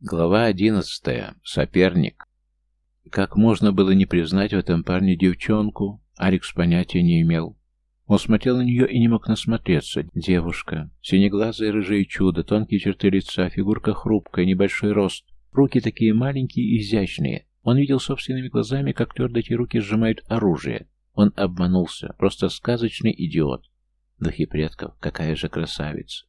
Глава одиннадцатая. Соперник. Как можно было не признать в этом парне девчонку, Алекс понятия не имел. Он смотрел на нее и не мог насмотреться. Девушка. Синеглазое рыжее чудо, тонкие черты лица, фигурка хрупкая, небольшой рост. Руки такие маленькие и изящные. Он видел собственными глазами, как твердо эти руки сжимают оружие. Он обманулся. Просто сказочный идиот. Духи предков, какая же красавица.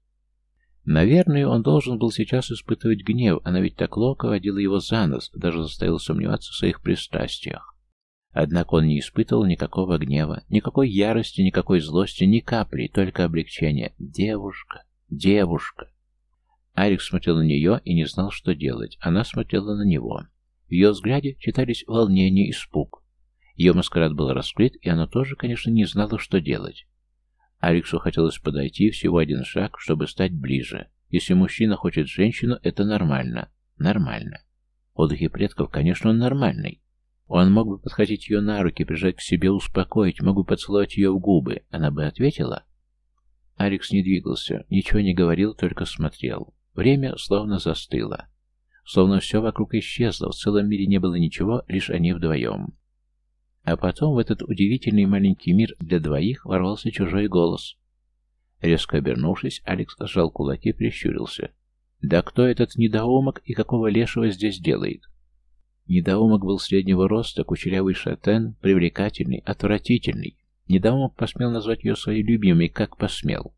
Наверное, он должен был сейчас испытывать гнев, она ведь так ловко водила его за нос, даже заставила сомневаться в своих пристрастиях. Однако он не испытывал никакого гнева, никакой ярости, никакой злости, ни капли, только облегчение. Девушка, девушка. Арик смотрел на нее и не знал, что делать. Она смотрела на него. В ее взгляде читались волнение и испуг. Ее маскарад был раскрыт, и она тоже, конечно, не знала, что делать. Алексу хотелось подойти всего один шаг, чтобы стать ближе. Если мужчина хочет женщину, это нормально. Нормально. Отдыхи предков, конечно, он нормальный. Он мог бы подхватить ее на руки, прижать к себе, успокоить, мог бы поцеловать ее в губы. Она бы ответила. Алекс не двигался, ничего не говорил, только смотрел. Время словно застыло. Словно все вокруг исчезло, в целом мире не было ничего, лишь они вдвоем. А потом в этот удивительный маленький мир для двоих ворвался чужой голос. Резко обернувшись, Алекс сжал кулаки и прищурился. «Да кто этот недоумок и какого лешего здесь делает?» Недоумок был среднего роста, кучерявый шатен, привлекательный, отвратительный. Недоумок посмел назвать ее своей любимой, как посмел.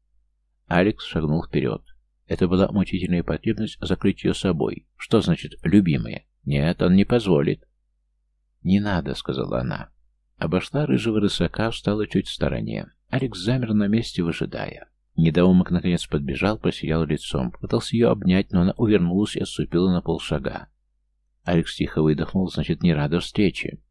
Алекс шагнул вперед. Это была мучительная потребность закрыть ее собой. Что значит «любимая»? Нет, он не позволит. «Не надо», — сказала она. Обошла рыжего рысака, встала чуть в стороне. Алекс замер на месте, выжидая. Недоумок наконец подбежал, посиял лицом. Пытался ее обнять, но она увернулась и отступила на полшага. Алекс тихо выдохнул, значит, не рада встрече.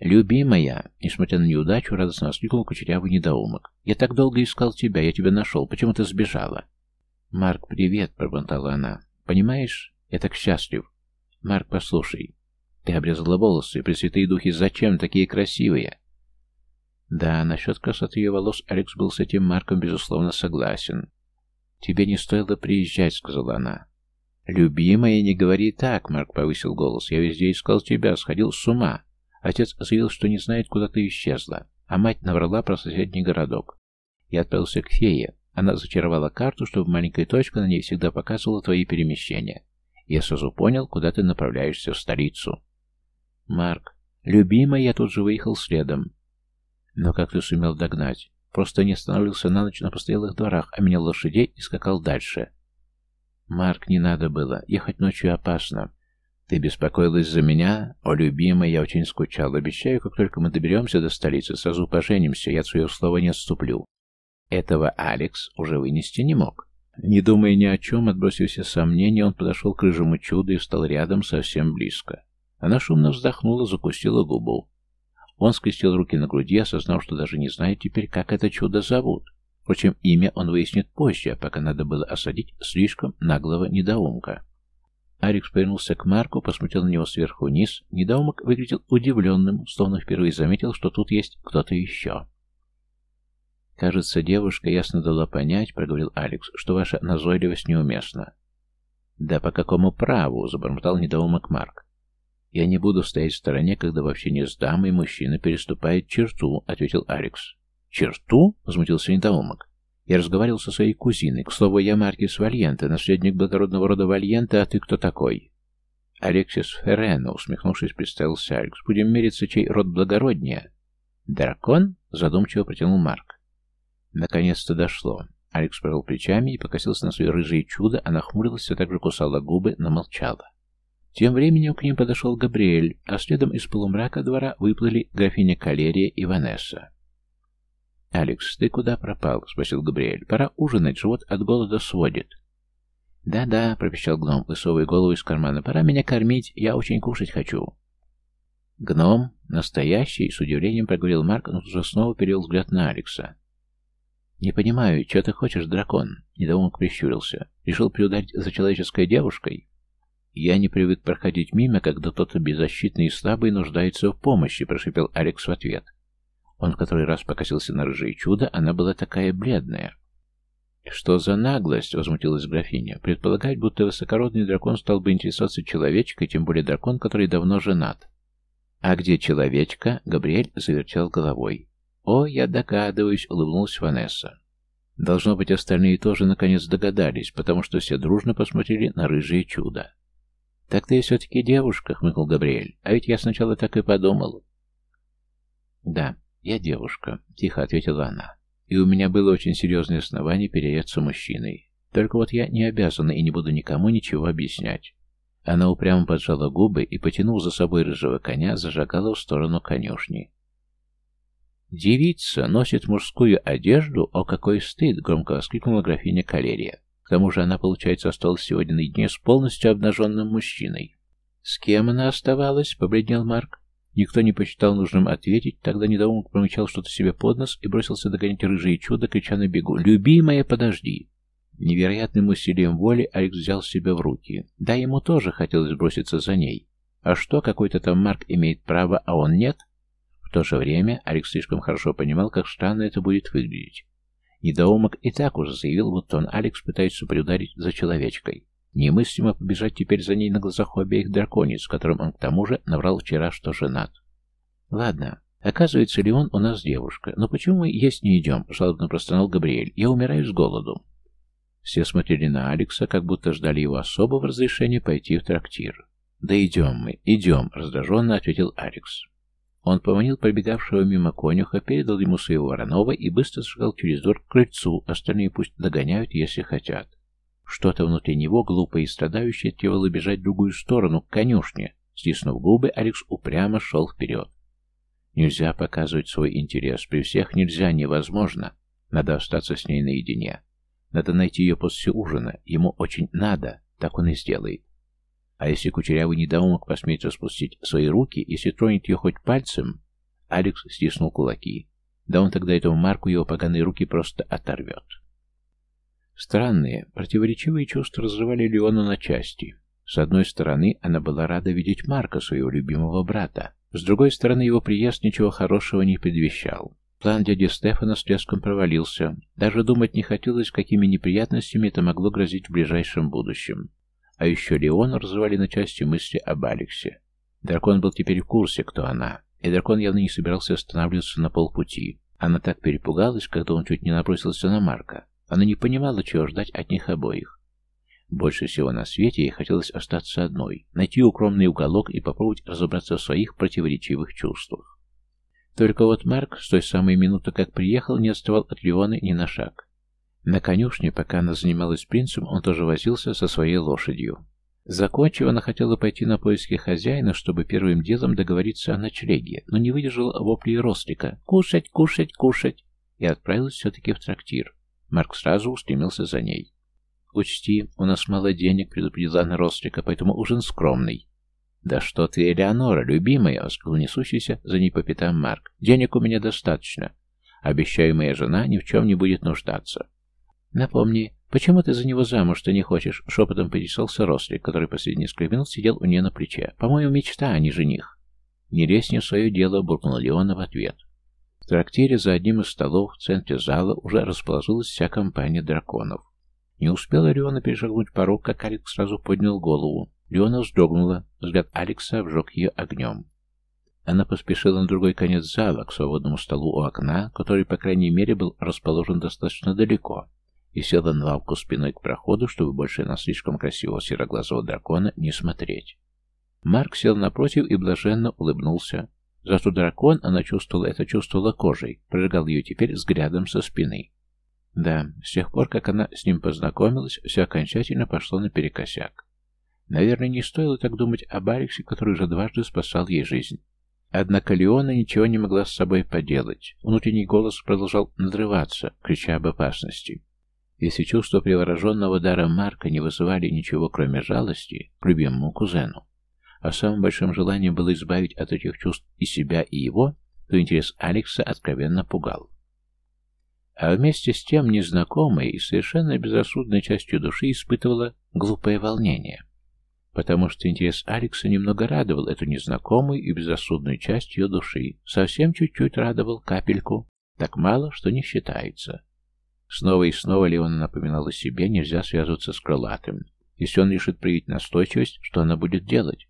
«Любимая!» Несмотря на неудачу, радостно воскликнул кучерявый недоумок. «Я так долго искал тебя, я тебя нашел. Почему ты сбежала?» «Марк, привет!» — пробонтала она. «Понимаешь, я так счастлив. Марк, послушай, ты обрезала волосы, пресвятые духи, зачем такие красивые? Да, насчет красоты ее волос Алекс был с этим Марком, безусловно, согласен. «Тебе не стоило приезжать», — сказала она. «Любимая, не говори так», — Марк повысил голос. «Я везде искал тебя, сходил с ума. Отец заявил, что не знает, куда ты исчезла, а мать наврала про соседний городок. Я отправился к фее. Она зачаровала карту, чтобы маленькая точка на ней всегда показывала твои перемещения. Я сразу понял, куда ты направляешься в столицу. «Марк, любимый, я тут же выехал следом». «Но как ты сумел догнать? Просто не остановился на ночь на постоялых дворах, а менял лошадей и скакал дальше». «Марк, не надо было. Ехать ночью опасно. Ты беспокоилась за меня? О, любимая, я очень скучал. Обещаю, как только мы доберемся до столицы, сразу поженимся, я от своего слова не отступлю». Этого Алекс уже вынести не мог. Не думая ни о чем, отбросив все сомнения, он подошел к рыжему чуду и встал рядом совсем близко. Она шумно вздохнула, закусила губу. Он скрестил руки на груди, осознав, что даже не знает теперь, как это чудо зовут. Впрочем, имя он выяснит позже, а пока надо было осадить слишком наглого недоумка. Арикс повернулся к Марку, посмотрел на него сверху вниз. Недоумок выглядел удивленным, словно впервые заметил, что тут есть кто-то еще. «Кажется, девушка ясно дала понять, — проговорил Алекс, — что ваша назойливость неуместна». «Да по какому праву?» — забормотал недоумок Марк. «Я не буду стоять в стороне, когда вообще не с дамой мужчина переступает черту», — ответил Алекс. «Черту?» — возмутился недоумок. «Я разговаривал со своей кузиной. К слову, я Маркис Вальенте, наследник благородного рода Вальенте, а ты кто такой?» «Алексис Феррено», — усмехнувшись, представился Алекс. «Будем мериться, чей род благороднее». «Дракон?» — задумчиво протянул Марк. Наконец-то дошло. Алекс провел плечами и покосился на свое рыжее чудо, она хмурилась, а также кусала губы, но молчала. Тем временем к ним подошел Габриэль, а следом из полумрака двора выплыли графиня Калерия и Ванесса. «Алекс, ты куда пропал?» — спросил Габриэль. «Пора ужинать, живот от голода сводит». «Да-да», — пропищал гном, высовывая голову из кармана. «Пора меня кормить, я очень кушать хочу». «Гном? Настоящий?» — с удивлением проговорил Марк, но уже снова перевел взгляд на Алекса. «Не понимаю, что ты хочешь, дракон?» — недоумок прищурился. «Решил приударить за человеческой девушкой?» «Я не привык проходить мимо, когда кто-то беззащитный и слабый нуждается в помощи», — прошипел Алекс в ответ. Он в который раз покосился на рыжее чудо, она была такая бледная. «Что за наглость?» — возмутилась графиня. «Предполагать, будто высокородный дракон стал бы интересоваться человечкой, тем более дракон, который давно женат». «А где человечка?» — Габриэль завертел головой. «О, я догадываюсь», — улыбнулась Ванесса. Должно быть, остальные тоже наконец догадались, потому что все дружно посмотрели на рыжее чудо. «Так ты все-таки девушка», — хмыкнул Габриэль. «А ведь я сначала так и подумал». «Да, я девушка», — тихо ответила она. «И у меня было очень серьезное основание перееться мужчиной. Только вот я не обязана и не буду никому ничего объяснять». Она упрямо поджала губы и, потянув за собой рыжего коня, зажигала в сторону конюшни. «Девица носит мужскую одежду? О, какой стыд!» — громко воскликнула графиня Калерия. Тому же она, получается, осталась сегодня наедине с полностью обнаженным мужчиной. «С кем она оставалась?» — побледнел Марк. Никто не посчитал нужным ответить, тогда недоумок промычал что-то себе под нос и бросился догонять рыжие чудо, крича на бегу «Любимая, подожди!» Невероятным усилием воли Алекс взял себя в руки. Да, ему тоже хотелось броситься за ней. А что, какой-то там Марк имеет право, а он нет? В то же время Алекс слишком хорошо понимал, как странно это будет выглядеть. Недоумок и так уже заявил, будто он, Алекс, пытается приударить за человечкой. Немыслимо побежать теперь за ней на глазах у обеих дракониц, которым он к тому же наврал вчера, что женат. Ладно, оказывается ли он у нас девушка? Но почему мы есть не идем? Жалобно простонал Габриэль. Я умираю с голоду. Все смотрели на Алекса, как будто ждали его особого разрешения пойти в трактир. «Да идем мы, идем», — раздраженно ответил Алекс. Он поманил пробегавшего мимо конюха, передал ему своего Воронова и быстро сжигал через двор к крыльцу, остальные пусть догоняют, если хотят. Что-то внутри него, глупое и страдающее, требовало бежать в другую сторону, к конюшне. Стиснув губы, Алекс упрямо шел вперед. Нельзя показывать свой интерес, при всех нельзя, невозможно. Надо остаться с ней наедине. Надо найти ее после ужина. Ему очень надо. Так он и сделает. А если кучерявый недоумок посмеет распустить свои руки, если тронет ее хоть пальцем... Алекс стиснул кулаки. Да он тогда этому Марку его поганые руки просто оторвет. Странные, противоречивые чувства разрывали Леону на части. С одной стороны, она была рада видеть Марка, своего любимого брата. С другой стороны, его приезд ничего хорошего не предвещал. План дяди Стефана с треском провалился. Даже думать не хотелось, какими неприятностями это могло грозить в ближайшем будущем. А еще Леон разрывали на части мысли об Алексе. Дракон был теперь в курсе, кто она. И дракон явно не собирался останавливаться на полпути. Она так перепугалась, когда он чуть не набросился на Марка. Она не понимала, чего ждать от них обоих. Больше всего на свете ей хотелось остаться одной, найти укромный уголок и попробовать разобраться в своих противоречивых чувствах. Только вот Марк с той самой минуты, как приехал, не отставал от Леоны ни на шаг. На конюшне, пока она занималась принцем, он тоже возился со своей лошадью. Закончив, она хотела пойти на поиски хозяина, чтобы первым делом договориться о ночлеге, но не выдержала вопли Рослика «Кушать, кушать, кушать!» и отправилась все-таки в трактир. Марк сразу устремился за ней. «Учти, у нас мало денег», — предупредила она Рослика, «поэтому ужин скромный». «Да что ты, Элеонора, любимая!» — воскликнул несущийся за ней по пятам Марк. «Денег у меня достаточно. Обещаю, моя жена ни в чем не будет нуждаться». «Напомни, почему ты за него замуж-то не хочешь?» — шепотом поинтересовался Рослик, который последние несколько минут сидел у нее на плече. «По-моему, мечта, а не жених». «Не лезь не в свое дело», — буркнул Леона в ответ. В трактире за одним из столов в центре зала уже расположилась вся компания драконов. Не успела Леона перешагнуть порог, как Алекс сразу поднял голову. Леона вздрогнула, взгляд Алекса обжег ее огнем. Она поспешила на другой конец зала, к свободному столу у окна, который, по крайней мере, был расположен достаточно далеко, и села на лавку спиной к проходу, чтобы больше на слишком красивого сероглазого дракона не смотреть. Марк сел напротив и блаженно улыбнулся. Зато дракон, она чувствовала это, чувствовала кожей, прожигал ее теперь взглядом со спины. Да, с тех пор, как она с ним познакомилась, все окончательно пошло наперекосяк. Наверное, не стоило так думать об Алексе, который уже дважды спасал ей жизнь. Однако Леона ничего не могла с собой поделать. Внутренний голос продолжал надрываться, крича об опасности. Если чувства привороженного даром Марка не вызывали ничего, кроме жалости к любимому кузену, а самым большим желанием было избавить от этих чувств и себя, и его, то интерес Алекса откровенно пугал. А вместе с тем незнакомой и совершенно безрассудной частью души испытывала глупое волнение потому что интерес Алекса немного радовал эту незнакомую и безрассудную часть ее души, совсем чуть-чуть радовал капельку, так мало, что не считается. Снова и снова Леона напоминала себе, нельзя связываться с крылатым. Если он решит проявить настойчивость, что она будет делать?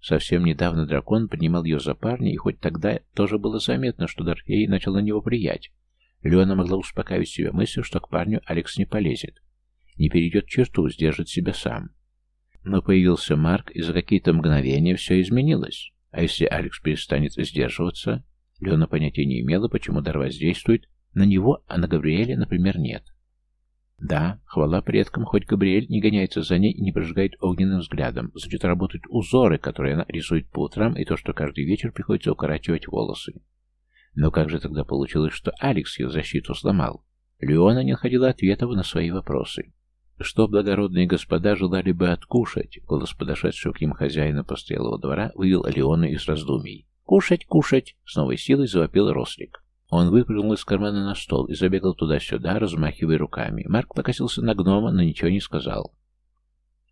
Совсем недавно дракон принимал ее за парня, и хоть тогда тоже было заметно, что Дорфей начал на него влиять. Леона могла успокаивать себя мыслью, что к парню Алекс не полезет. Не перейдет черту, сдержит себя сам. Но появился Марк, и за какие-то мгновения все изменилось. А если Алекс перестанет сдерживаться? Леона понятия не имела, почему дар воздействует на него, а на Габриэля, например, нет. Да, хвала предкам, хоть Габриэль не гоняется за ней и не прожигает огненным взглядом, значит работают узоры, которые она рисует по утрам, и то, что каждый вечер приходится укорачивать волосы. Но как же тогда получилось, что Алекс ее защиту сломал? Леона не находила ответов на свои вопросы. Что благородные господа желали бы откушать, голос подошедшего к ним хозяина постоялого двора вывел Леона из раздумий. «Кушать, кушать!» — с новой силой завопил Рослик. Он выпрыгнул из кармана на стол и забегал туда-сюда, размахивая руками. Марк покосился на гнома, но ничего не сказал.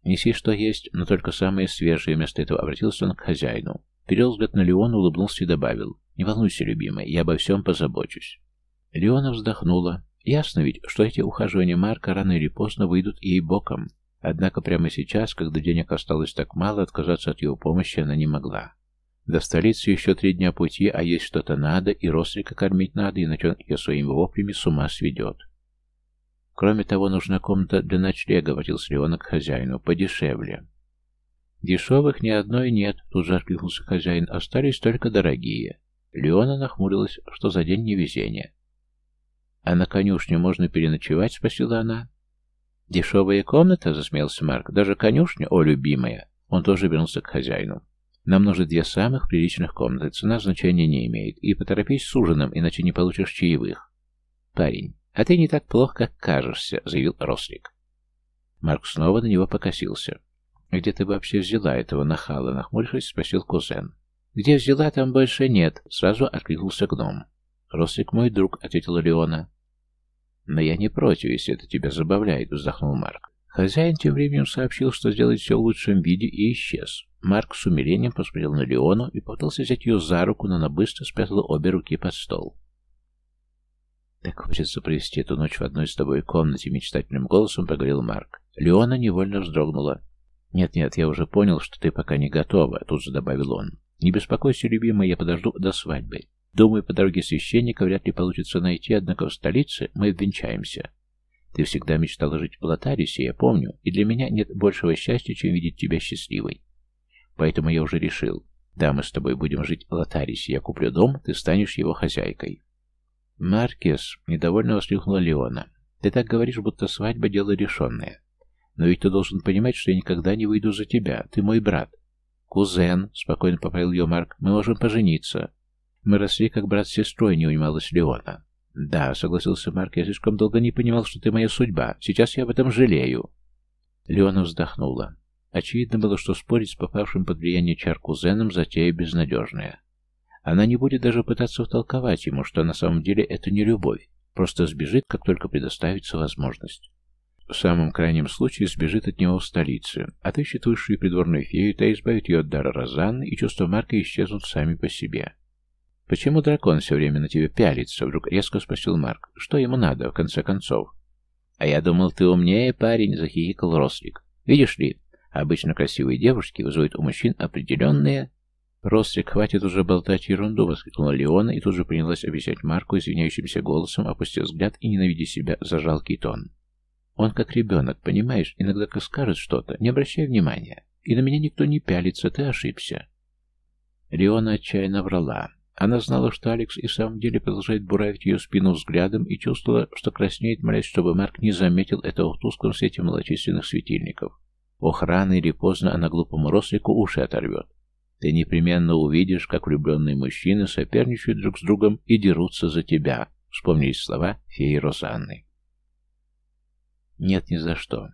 «Неси, что есть, но только самое свежее». Вместо этого обратился он к хозяину. Перевел взгляд на Леона, улыбнулся и добавил. «Не волнуйся, любимая, я обо всем позабочусь». Леона вздохнула. Ясно ведь, что эти ухаживания Марка рано или поздно выйдут ей боком. Однако прямо сейчас, когда денег осталось так мало, отказаться от его помощи она не могла. До столицы еще три дня пути, а есть что-то надо, и Рослика кормить надо, иначе он ее своими воплями с ума сведет. Кроме того, нужна комната для ночлега, обратился Леона к хозяину, подешевле. Дешевых ни одной нет, тут же откликнулся хозяин, остались только дорогие. Леона нахмурилась, что за день невезение. «А на конюшню можно переночевать?» — спросила она. «Дешевая комната?» — засмеялся Марк. «Даже конюшня? О, любимая!» Он тоже вернулся к хозяину. Нам нужны две самых приличных комнаты. Цена значения не имеет. И поторопись с ужином, иначе не получишь чаевых. Парень, а ты не так плох, как кажешься, заявил Рослик. Марк снова на него покосился. «Где ты вообще взяла этого нахала?» Нахмурившись, спросил кузен. «Где взяла, там больше нет», — сразу откликнулся гном. «Рослик мой друг», — ответила Леона. «Но я не против, если это тебя забавляет», — вздохнул Марк. Хозяин тем временем сообщил, что сделает все в лучшем виде, и исчез. Марк с умилением посмотрел на Леону и попытался взять ее за руку, но она быстро спрятала обе руки под стол. «Так хочется провести эту ночь в одной с тобой комнате», — мечтательным голосом проговорил Марк. Леона невольно вздрогнула. «Нет-нет, я уже понял, что ты пока не готова», — тут же добавил он. «Не беспокойся, любимая, я подожду до свадьбы. Думаю, по дороге священника вряд ли получится найти, однако в столице мы обвенчаемся. Ты всегда мечтала жить в Лотарисе, я помню, и для меня нет большего счастья, чем видеть тебя счастливой. Поэтому я уже решил. Да, мы с тобой будем жить в Лотарисе. Я куплю дом, ты станешь его хозяйкой. Маркес, недовольно воскликнула Леона. Ты так говоришь, будто свадьба дело решенное. Но ведь ты должен понимать, что я никогда не выйду за тебя. Ты мой брат. Кузен, спокойно поправил ее Марк, мы можем пожениться. Мы росли как брат с сестрой, не унималась Леона. Да, согласился Марк, я слишком долго не понимал, что ты моя судьба. Сейчас я об этом жалею. Леона вздохнула. Очевидно было, что спорить с попавшим под влияние чар кузеном затея безнадежная. Она не будет даже пытаться втолковать ему, что на самом деле это не любовь, просто сбежит, как только предоставится возможность. В самом крайнем случае сбежит от него в столице, отыщет высшую придворную фею, та избавит ее от дара Розанны, и чувства Марка исчезнут сами по себе. «Почему дракон все время на тебя пялится?» — вдруг резко спросил Марк. «Что ему надо, в конце концов?» «А я думал, ты умнее, парень», — захихикал Рослик. «Видишь ли, обычно красивые девушки вызывают у мужчин определенные... «Рострик, хватит уже болтать ерунду!» — воскликнула Леона и тут же принялась объяснять Марку извиняющимся голосом, опустив взгляд и ненавидя себя за жалкий тон. «Он как ребенок, понимаешь, иногда как скажет что-то, не обращай внимания. И на меня никто не пялится, ты ошибся». Леона отчаянно врала. Она знала, что Алекс и в самом деле продолжает буравить ее спину взглядом и чувствовала, что краснеет, молясь, чтобы Марк не заметил этого в тусклом свете малочисленных светильников. Ох, рано или поздно она глупому рослику уши оторвет. Ты непременно увидишь, как влюбленные мужчины соперничают друг с другом и дерутся за тебя. Вспомнились слова феи Розанны. Нет, ни за что.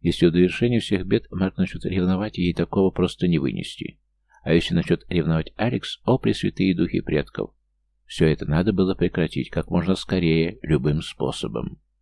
Если у довершения всех бед Марк начнет ревновать, ей такого просто не вынести. А если начнет ревновать Алекс, о, пресвятые духи предков. Все это надо было прекратить как можно скорее, любым способом.